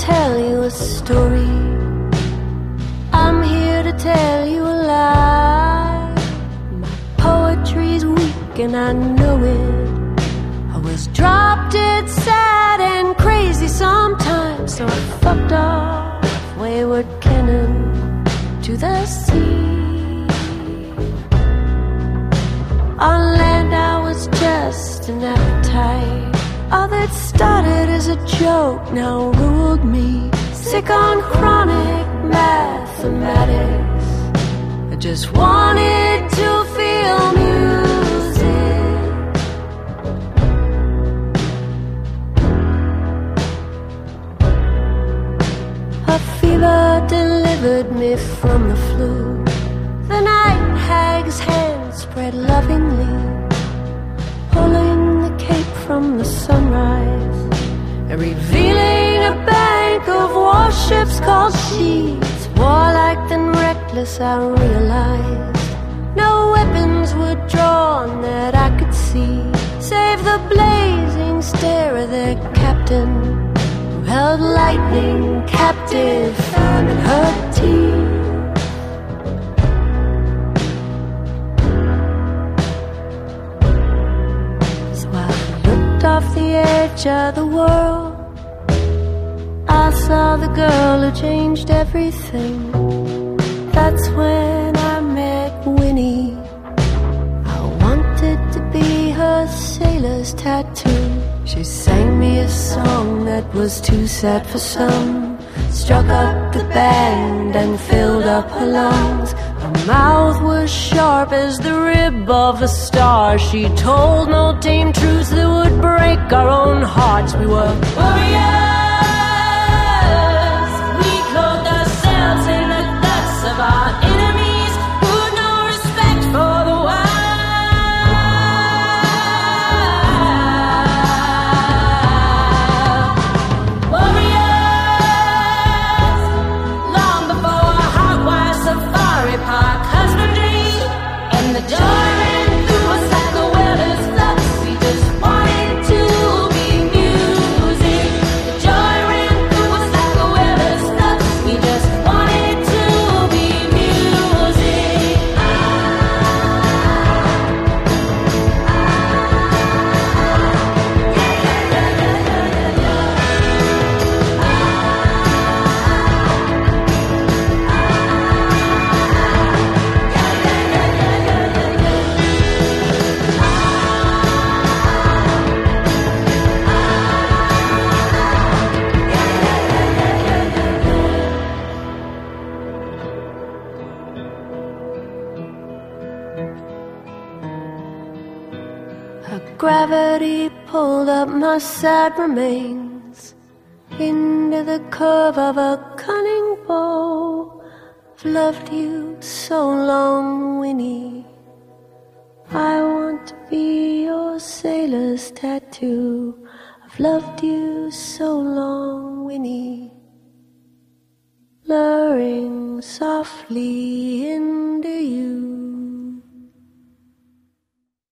tell you a story. I'm here to tell you a lie. My poetry's weak and I know it. I was dropped it sad and crazy sometimes, so I fucked off wayward cannon to the sea. On land I was just an apple. All that started as a joke now ruled me. Sick on chronic mathematics. I just wanted to feel music. A fever delivered me from the flu. The night hag's hand spread lovingly, revealing a bank of warships called sheets. Warlike and reckless, I realized no weapons were drawn that I could see, save the blazing stare of their captain, who held lightning captive in her teeth. Off the edge of the world. Saw the girl who changed everything. That's when I met Winnie. I wanted to be her sailor's tattoo. She sang me a song that was too sad for some. Struck up the band and filled up her lungs. Her mouth was sharp as the rib of a star. She told no tame truths that would break our own hearts. We were warriors. Safari gravity pulled up my sad remains into the curve of a cunning bow. I've loved you so long, Winnie. I want to be your sailor's tattoo. I've loved you so long, Winnie. Luring softly into you.